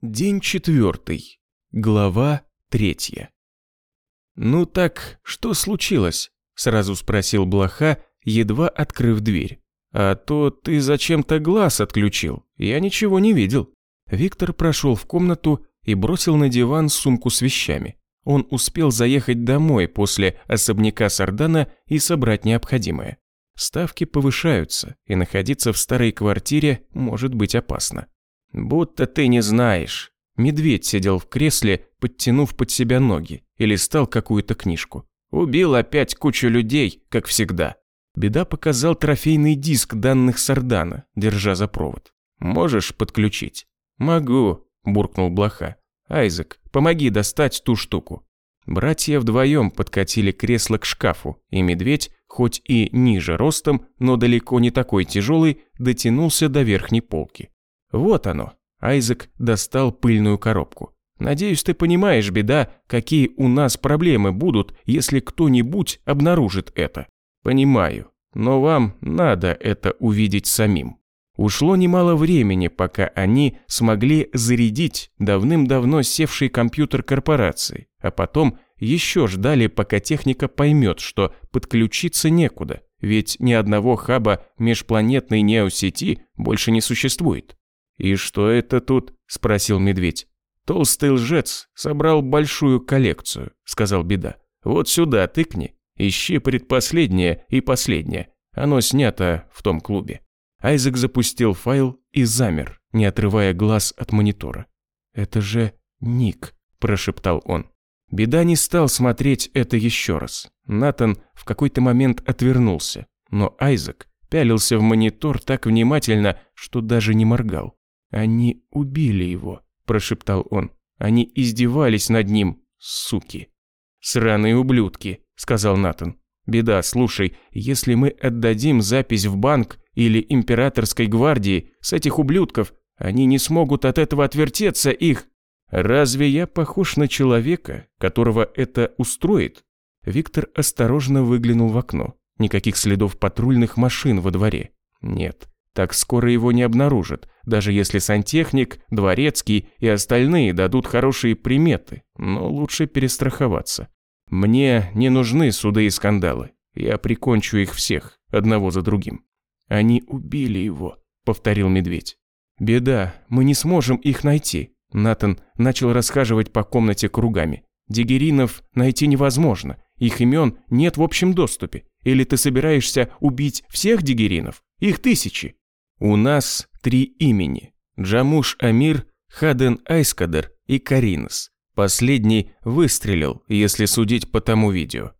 День четвертый. Глава третья. «Ну так, что случилось?» – сразу спросил Блоха, едва открыв дверь. «А то ты зачем-то глаз отключил, я ничего не видел». Виктор прошел в комнату и бросил на диван сумку с вещами. Он успел заехать домой после особняка Сардана и собрать необходимое. Ставки повышаются, и находиться в старой квартире может быть опасно. «Будто ты не знаешь». Медведь сидел в кресле, подтянув под себя ноги, и листал какую-то книжку. Убил опять кучу людей, как всегда. Беда показал трофейный диск данных Сардана, держа за провод. «Можешь подключить?» «Могу», – буркнул Блоха. «Айзек, помоги достать ту штуку». Братья вдвоем подкатили кресло к шкафу, и медведь, хоть и ниже ростом, но далеко не такой тяжелый, дотянулся до верхней полки. Вот оно. Айзек достал пыльную коробку. Надеюсь, ты понимаешь, беда, какие у нас проблемы будут, если кто-нибудь обнаружит это. Понимаю, но вам надо это увидеть самим. Ушло немало времени, пока они смогли зарядить давным-давно севший компьютер корпорации, а потом еще ждали, пока техника поймет, что подключиться некуда, ведь ни одного хаба межпланетной неосети больше не существует. «И что это тут?» – спросил медведь. «Толстый лжец собрал большую коллекцию», – сказал Беда. «Вот сюда тыкни, ищи предпоследнее и последнее. Оно снято в том клубе». Айзек запустил файл и замер, не отрывая глаз от монитора. «Это же Ник», – прошептал он. Беда не стал смотреть это еще раз. Натан в какой-то момент отвернулся, но Айзек пялился в монитор так внимательно, что даже не моргал. «Они убили его», – прошептал он. «Они издевались над ним, суки». «Сраные ублюдки», – сказал Натан. «Беда, слушай, если мы отдадим запись в банк или императорской гвардии, с этих ублюдков, они не смогут от этого отвертеться, их...» «Разве я похож на человека, которого это устроит?» Виктор осторожно выглянул в окно. Никаких следов патрульных машин во дворе. Нет, так скоро его не обнаружат, даже если сантехник, дворецкий и остальные дадут хорошие приметы, но лучше перестраховаться. Мне не нужны суды и скандалы. Я прикончу их всех, одного за другим. Они убили его, повторил медведь. Беда, мы не сможем их найти. Натан начал расхаживать по комнате кругами. Дигеринов найти невозможно, их имен нет в общем доступе. Или ты собираешься убить всех дигеринов? Их тысячи. У нас три имени – Джамуш Амир, Хаден Айскадер и Каринос. Последний выстрелил, если судить по тому видео.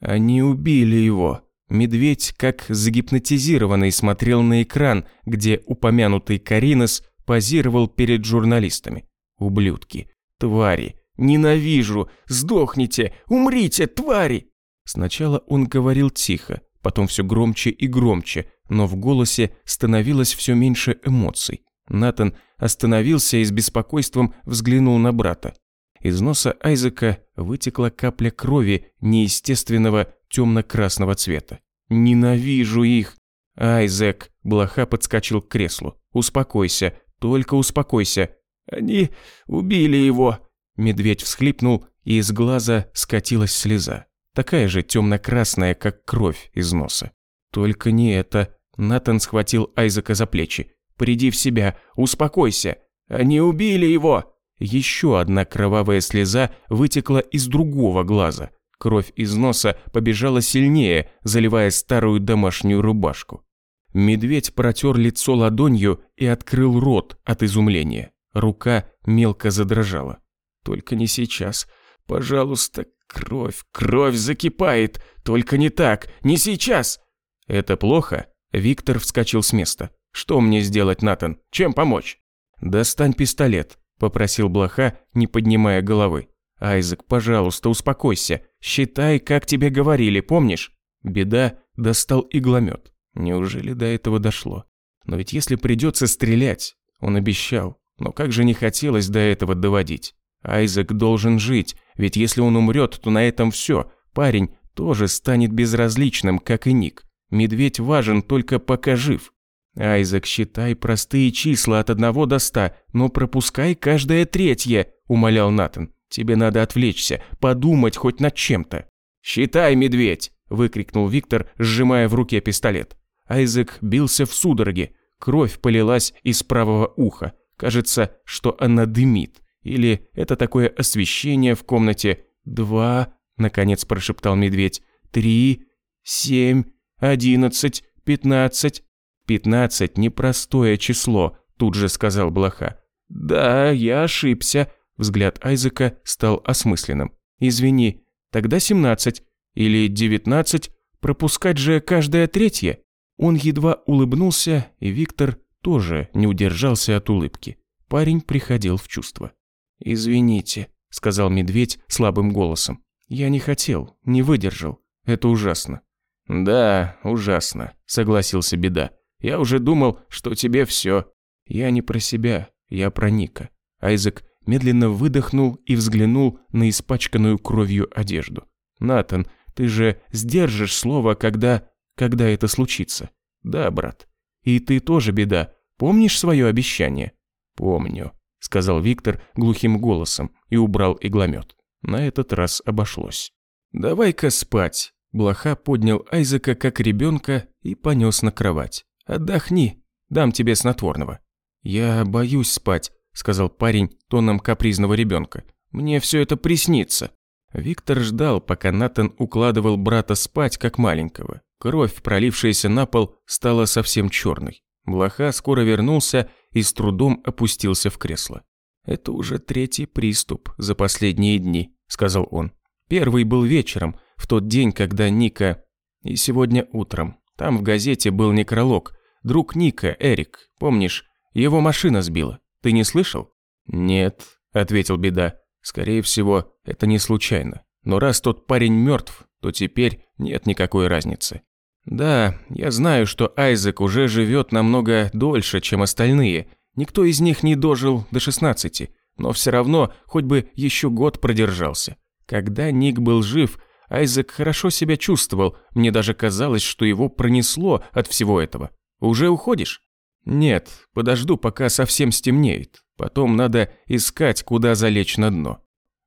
Они убили его. Медведь, как загипнотизированный, смотрел на экран, где упомянутый Каринос позировал перед журналистами. Ублюдки, твари, ненавижу, сдохните, умрите, твари! Сначала он говорил тихо, потом все громче и громче, но в голосе становилось все меньше эмоций. Натан остановился и с беспокойством взглянул на брата. Из носа Айзека вытекла капля крови неестественного темно-красного цвета. «Ненавижу их!» «Айзек!» – Блоха подскочил к креслу. «Успокойся, только успокойся!» «Они убили его!» Медведь всхлипнул, и из глаза скатилась слеза такая же темно-красная, как кровь из носа. Только не это. Натан схватил Айзека за плечи. «Приди в себя, успокойся! Они убили его!» Еще одна кровавая слеза вытекла из другого глаза. Кровь из носа побежала сильнее, заливая старую домашнюю рубашку. Медведь протер лицо ладонью и открыл рот от изумления. Рука мелко задрожала. «Только не сейчас. Пожалуйста, Кровь, кровь закипает, только не так, не сейчас. Это плохо? Виктор вскочил с места. Что мне сделать, Натан? Чем помочь? Достань пистолет, попросил Блоха, не поднимая головы. Айзек, пожалуйста, успокойся. Считай, как тебе говорили, помнишь? Беда достал игломет. Неужели до этого дошло? Но ведь если придется стрелять, он обещал. Но как же не хотелось до этого доводить. Айзек должен жить, ведь если он умрет, то на этом все. Парень тоже станет безразличным, как и Ник. Медведь важен только пока жив. Айзек, считай простые числа от одного до ста, но пропускай каждое третье, умолял Натан. Тебе надо отвлечься, подумать хоть над чем-то. «Считай, медведь!» – выкрикнул Виктор, сжимая в руке пистолет. Айзек бился в судороге. Кровь полилась из правого уха. Кажется, что она дымит. Или это такое освещение в комнате. «Два», – наконец прошептал медведь. «Три, семь, одиннадцать, пятнадцать». «Пятнадцать – непростое число», – тут же сказал Блоха. «Да, я ошибся», – взгляд Айзека стал осмысленным. «Извини, тогда семнадцать или девятнадцать, пропускать же каждое третье». Он едва улыбнулся, и Виктор тоже не удержался от улыбки. Парень приходил в чувство. «Извините», – сказал медведь слабым голосом. «Я не хотел, не выдержал. Это ужасно». «Да, ужасно», – согласился Беда. Я уже думал, что тебе все. Я не про себя, я про Ника. Айзек медленно выдохнул и взглянул на испачканную кровью одежду. Натан, ты же сдержишь слово, когда... когда это случится. Да, брат. И ты тоже беда. Помнишь свое обещание? Помню, сказал Виктор глухим голосом и убрал игломет. На этот раз обошлось. Давай-ка спать. Блоха поднял Айзека как ребенка и понес на кровать. «Отдохни, дам тебе снотворного». «Я боюсь спать», – сказал парень тоном капризного ребенка. «Мне все это приснится». Виктор ждал, пока Натан укладывал брата спать, как маленького. Кровь, пролившаяся на пол, стала совсем черной. Блоха скоро вернулся и с трудом опустился в кресло. «Это уже третий приступ за последние дни», – сказал он. «Первый был вечером, в тот день, когда Ника... И сегодня утром. Там в газете был некролог, Друг Ника, Эрик, помнишь, его машина сбила. Ты не слышал? Нет, ответил Беда. Скорее всего, это не случайно. Но раз тот парень мертв, то теперь нет никакой разницы. Да, я знаю, что Айзек уже живет намного дольше, чем остальные. Никто из них не дожил до 16, но все равно хоть бы еще год продержался. Когда Ник был жив, Айзек хорошо себя чувствовал, мне даже казалось, что его пронесло от всего этого. Уже уходишь? Нет, подожду, пока совсем стемнеет. Потом надо искать, куда залечь на дно.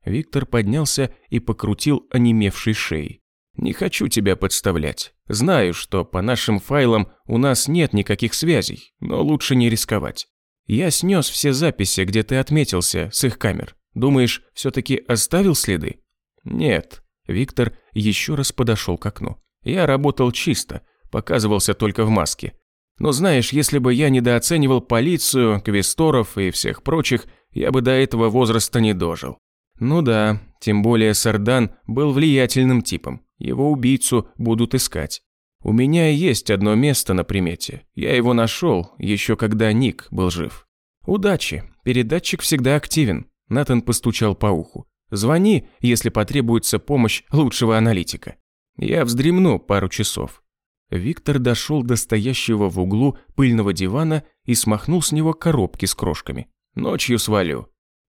Виктор поднялся и покрутил онемевшей шеей. Не хочу тебя подставлять. Знаю, что по нашим файлам у нас нет никаких связей, но лучше не рисковать. Я снес все записи, где ты отметился, с их камер. Думаешь, все-таки оставил следы? Нет. Виктор еще раз подошел к окну. Я работал чисто, показывался только в маске. Но знаешь, если бы я недооценивал полицию, квесторов и всех прочих, я бы до этого возраста не дожил. Ну да, тем более Сардан был влиятельным типом. Его убийцу будут искать. У меня есть одно место на примете. Я его нашел, еще когда Ник был жив. Удачи, передатчик всегда активен. Натан постучал по уху. Звони, если потребуется помощь лучшего аналитика. Я вздремну пару часов. Виктор дошел до стоящего в углу пыльного дивана и смахнул с него коробки с крошками. «Ночью свалю».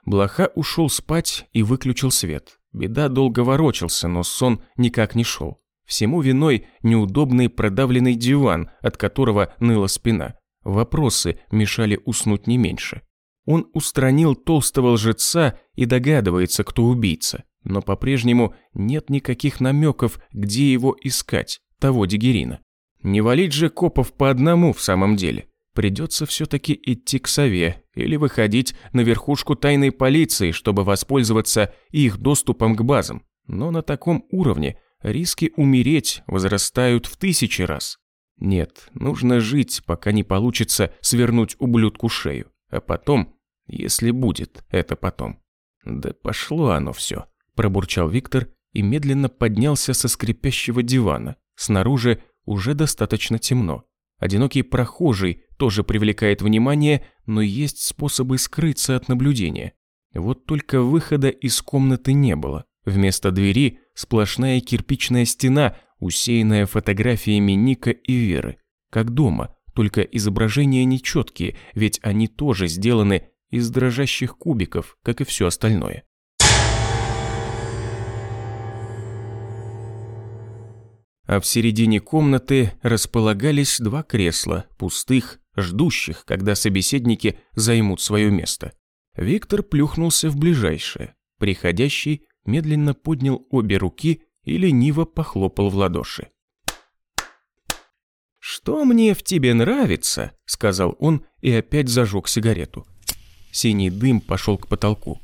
Блоха ушел спать и выключил свет. Беда долго ворочался, но сон никак не шел. Всему виной неудобный продавленный диван, от которого ныла спина. Вопросы мешали уснуть не меньше. Он устранил толстого лжеца и догадывается, кто убийца. Но по-прежнему нет никаких намеков, где его искать, того Дигерина. Не валить же копов по одному в самом деле. Придется все-таки идти к сове или выходить на верхушку тайной полиции, чтобы воспользоваться их доступом к базам. Но на таком уровне риски умереть возрастают в тысячи раз. Нет, нужно жить, пока не получится свернуть ублюдку шею. А потом, если будет это потом. Да пошло оно все, пробурчал Виктор и медленно поднялся со скрипящего дивана. Снаружи уже достаточно темно. Одинокий прохожий тоже привлекает внимание, но есть способы скрыться от наблюдения. Вот только выхода из комнаты не было. Вместо двери сплошная кирпичная стена, усеянная фотографиями Ника и Веры. Как дома, только изображения нечеткие, ведь они тоже сделаны из дрожащих кубиков, как и все остальное. а в середине комнаты располагались два кресла, пустых, ждущих, когда собеседники займут свое место. Виктор плюхнулся в ближайшее. Приходящий медленно поднял обе руки и лениво похлопал в ладоши. «Что мне в тебе нравится?» – сказал он и опять зажег сигарету. Синий дым пошел к потолку.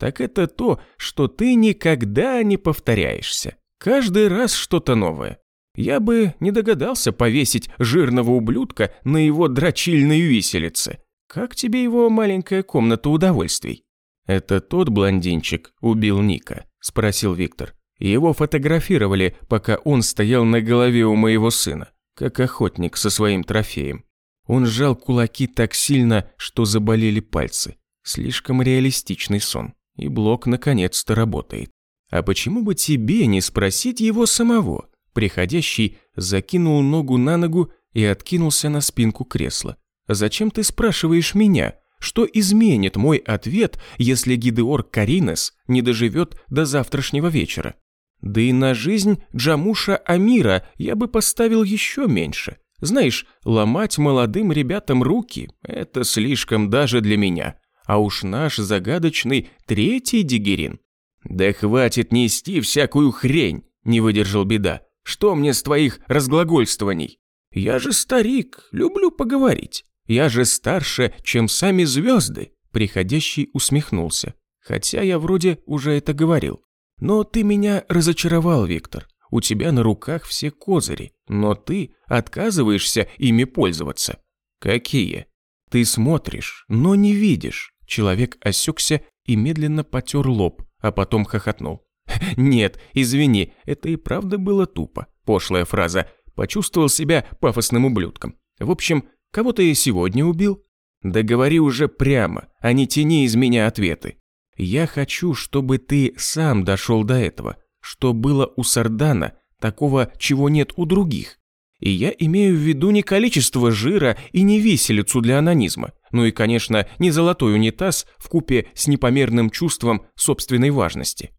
«Так это то, что ты никогда не повторяешься. Каждый раз что-то новое. Я бы не догадался повесить жирного ублюдка на его дрочильной виселице. Как тебе его маленькая комната удовольствий?» «Это тот блондинчик убил Ника?» – спросил Виктор. Его фотографировали, пока он стоял на голове у моего сына, как охотник со своим трофеем. Он сжал кулаки так сильно, что заболели пальцы. Слишком реалистичный сон. И блок наконец-то работает. А почему бы тебе не спросить его самого? Приходящий закинул ногу на ногу и откинулся на спинку кресла. «Зачем ты спрашиваешь меня? Что изменит мой ответ, если Гидеор Каринес не доживет до завтрашнего вечера? Да и на жизнь Джамуша Амира я бы поставил еще меньше. Знаешь, ломать молодым ребятам руки – это слишком даже для меня. А уж наш загадочный третий дигерин. Да хватит нести всякую хрень, не выдержал беда. Что мне с твоих разглагольствований? Я же старик, люблю поговорить. Я же старше, чем сами звезды. Приходящий усмехнулся. Хотя я вроде уже это говорил. Но ты меня разочаровал, Виктор. У тебя на руках все козыри, но ты отказываешься ими пользоваться. Какие? Ты смотришь, но не видишь. Человек осекся и медленно потер лоб, а потом хохотнул. «Нет, извини, это и правда было тупо. Пошлая фраза. Почувствовал себя пафосным ублюдком. В общем, кого ты сегодня убил?» «Да говори уже прямо, а не тяни из меня ответы. Я хочу, чтобы ты сам дошел до этого, что было у Сардана, такого, чего нет у других. И я имею в виду не количество жира и не виселицу для анонизма, ну и, конечно, не золотой унитаз в купе с непомерным чувством собственной важности.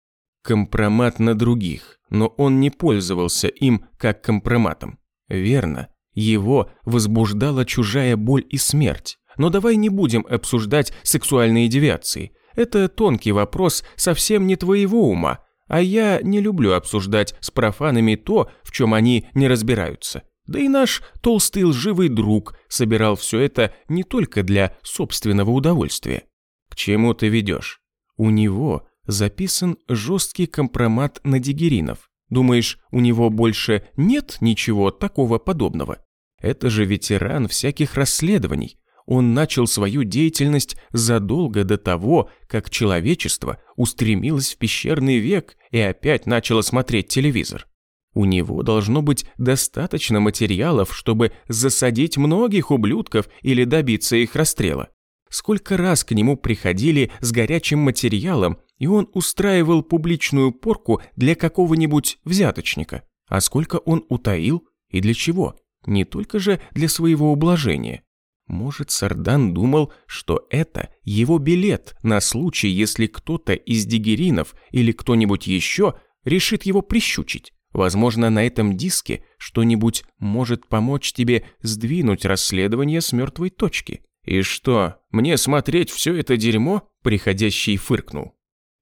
Компромат на других, но он не пользовался им как компроматом. Верно, его возбуждала чужая боль и смерть. Но давай не будем обсуждать сексуальные девиации. Это тонкий вопрос совсем не твоего ума, а я не люблю обсуждать с профанами то, в чем они не разбираются. Да и наш толстый лживый друг собирал все это не только для собственного удовольствия. К чему ты ведешь? У него записан жесткий компромат на дигеринов. Думаешь, у него больше нет ничего такого подобного? Это же ветеран всяких расследований, он начал свою деятельность задолго до того, как человечество устремилось в пещерный век и опять начало смотреть телевизор. У него должно быть достаточно материалов, чтобы засадить многих ублюдков или добиться их расстрела. Сколько раз к нему приходили с горячим материалом, и он устраивал публичную порку для какого-нибудь взяточника. А сколько он утаил и для чего? Не только же для своего ублажения. Может, Сардан думал, что это его билет на случай, если кто-то из дигеринов или кто-нибудь еще решит его прищучить. Возможно, на этом диске что-нибудь может помочь тебе сдвинуть расследование с мертвой точки. И что, мне смотреть все это дерьмо? Приходящий фыркнул.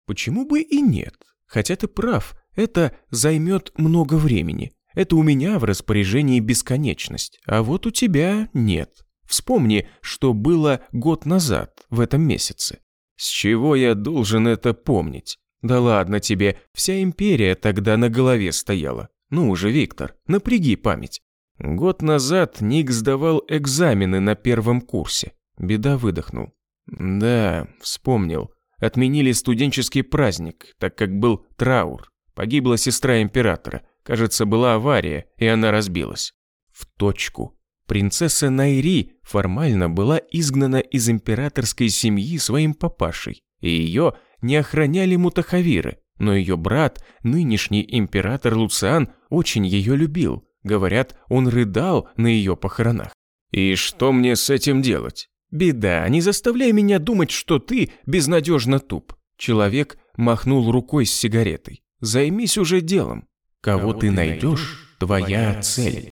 Почему бы и нет? Хотя ты прав, это займет много времени. Это у меня в распоряжении бесконечность, а вот у тебя нет. Вспомни, что было год назад, в этом месяце. С чего я должен это помнить? Да ладно тебе, вся империя тогда на голове стояла. Ну уже, Виктор, напряги память. Год назад Ник сдавал экзамены на первом курсе. Беда выдохнул. Да, вспомнил. Отменили студенческий праздник, так как был траур. Погибла сестра императора. Кажется, была авария, и она разбилась. В точку. Принцесса Найри формально была изгнана из императорской семьи своим папашей, и ее не охраняли мутахавиры, но ее брат, нынешний император Луциан, очень ее любил. Говорят, он рыдал на ее похоронах. «И что мне с этим делать?» «Беда, не заставляй меня думать, что ты безнадежно туп». Человек махнул рукой с сигаретой. «Займись уже делом. Кого, Кого ты найдешь, твоя цель».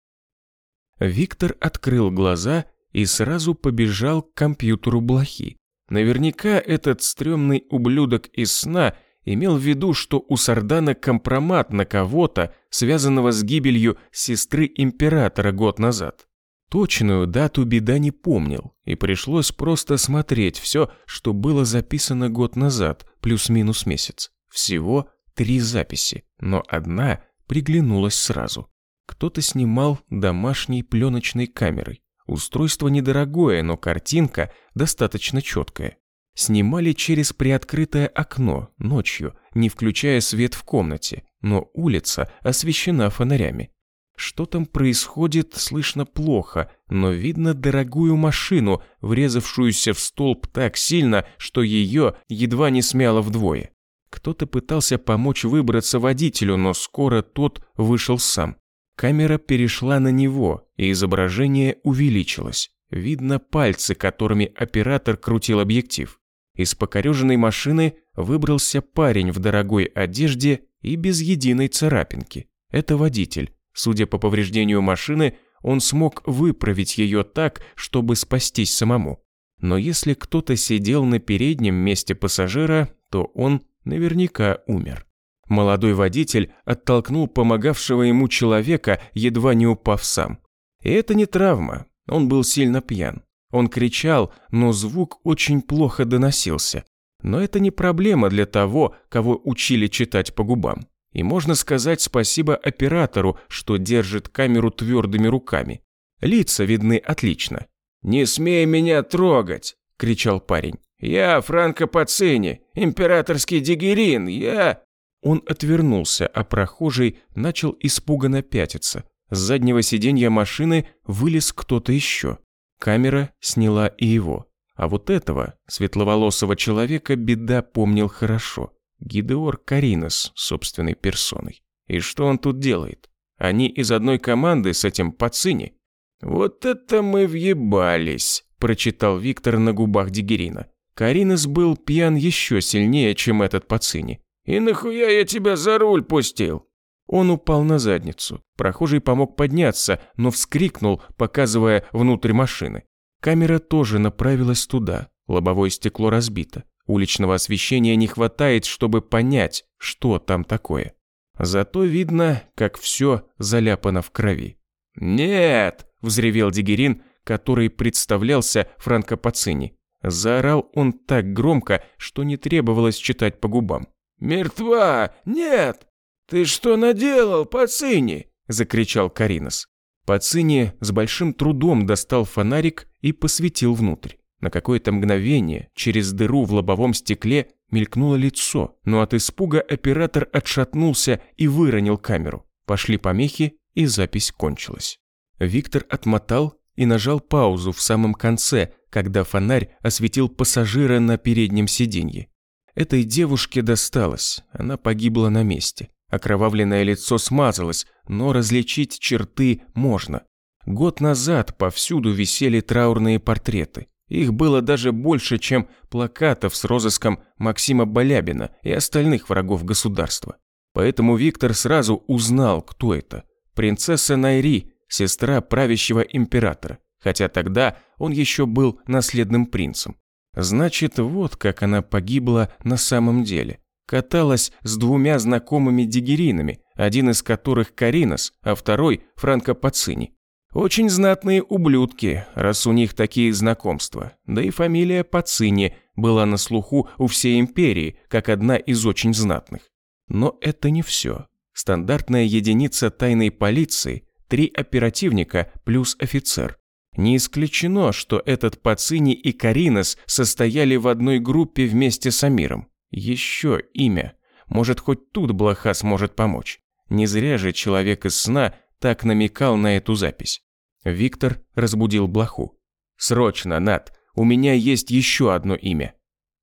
Виктор открыл глаза и сразу побежал к компьютеру блохи. Наверняка этот стрёмный ублюдок из сна имел в виду, что у Сардана компромат на кого-то, связанного с гибелью сестры императора год назад. Точную дату беда не помнил, и пришлось просто смотреть все, что было записано год назад, плюс-минус месяц. Всего три записи, но одна приглянулась сразу. Кто-то снимал домашней пленочной камерой. Устройство недорогое, но картинка достаточно четкая. Снимали через приоткрытое окно, ночью, не включая свет в комнате, но улица освещена фонарями. Что там происходит, слышно плохо, но видно дорогую машину, врезавшуюся в столб так сильно, что ее едва не смяло вдвое. Кто-то пытался помочь выбраться водителю, но скоро тот вышел сам. Камера перешла на него, и изображение увеличилось. Видно пальцы, которыми оператор крутил объектив. Из покореженной машины выбрался парень в дорогой одежде и без единой царапинки. Это водитель. Судя по повреждению машины, он смог выправить ее так, чтобы спастись самому. Но если кто-то сидел на переднем месте пассажира, то он наверняка умер. Молодой водитель оттолкнул помогавшего ему человека, едва не упав сам. И это не травма, он был сильно пьян. Он кричал, но звук очень плохо доносился. Но это не проблема для того, кого учили читать по губам. И можно сказать спасибо оператору, что держит камеру твердыми руками. Лица видны отлично. «Не смей меня трогать!» – кричал парень. «Я Франко Пацини, императорский дигерин, я...» Он отвернулся, а прохожий начал испуганно пятиться. С заднего сиденья машины вылез кто-то еще. Камера сняла и его. А вот этого, светловолосого человека, беда помнил хорошо. Гидеор Каринос собственной персоной. И что он тут делает? Они из одной команды с этим Пацини? «Вот это мы въебались», – прочитал Виктор на губах Дигерина. Каринос был пьян еще сильнее, чем этот Пацини. «И нахуя я тебя за руль пустил?» Он упал на задницу. Прохожий помог подняться, но вскрикнул, показывая внутрь машины. Камера тоже направилась туда. Лобовое стекло разбито. Уличного освещения не хватает, чтобы понять, что там такое. Зато видно, как все заляпано в крови. «Нет!» – взревел Дигерин, который представлялся Франко Пацини. Заорал он так громко, что не требовалось читать по губам. «Мертва! Нет! Ты что наделал, Пацини?» – закричал Каринос. Пацини с большим трудом достал фонарик и посветил внутрь. На какое-то мгновение через дыру в лобовом стекле мелькнуло лицо, но от испуга оператор отшатнулся и выронил камеру. Пошли помехи, и запись кончилась. Виктор отмотал и нажал паузу в самом конце, когда фонарь осветил пассажира на переднем сиденье. Этой девушке досталось, она погибла на месте. Окровавленное лицо смазалось, но различить черты можно. Год назад повсюду висели траурные портреты. Их было даже больше, чем плакатов с розыском Максима Балябина и остальных врагов государства. Поэтому Виктор сразу узнал, кто это. Принцесса Найри, сестра правящего императора, хотя тогда он еще был наследным принцем. Значит, вот как она погибла на самом деле. Каталась с двумя знакомыми дигеринами, один из которых Каринос, а второй Франко Пацини. Очень знатные ублюдки, раз у них такие знакомства. Да и фамилия Пацини была на слуху у всей империи, как одна из очень знатных. Но это не все. Стандартная единица тайной полиции – три оперативника плюс офицер. Не исключено, что этот Пацини и Каринос состояли в одной группе вместе с Амиром. Еще имя. Может, хоть тут Блоха сможет помочь. Не зря же человек из сна так намекал на эту запись. Виктор разбудил Блоху. «Срочно, Над, у меня есть еще одно имя».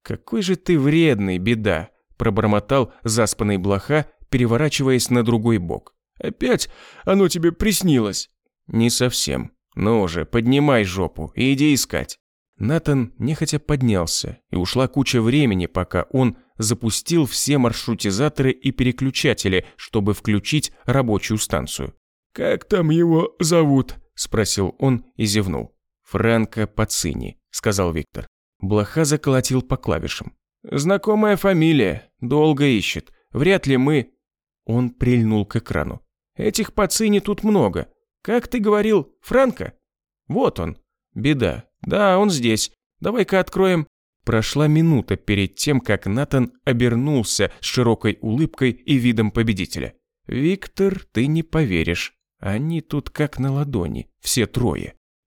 «Какой же ты вредный, беда», – пробормотал заспанный Блоха, переворачиваясь на другой бок. «Опять оно тебе приснилось?» «Не совсем. Ну уже, поднимай жопу и иди искать». Натан нехотя поднялся, и ушла куча времени, пока он запустил все маршрутизаторы и переключатели, чтобы включить рабочую станцию. «Как там его зовут?» – спросил он и зевнул. «Франко Пацини», — сказал Виктор. Блоха заколотил по клавишам. «Знакомая фамилия. Долго ищет. Вряд ли мы...» Он прильнул к экрану. «Этих Пацини тут много. Как ты говорил, Франко?» «Вот он. Беда. Да, он здесь. Давай-ка откроем...» Прошла минута перед тем, как Натан обернулся с широкой улыбкой и видом победителя. «Виктор, ты не поверишь. Они тут как на ладони, все трое.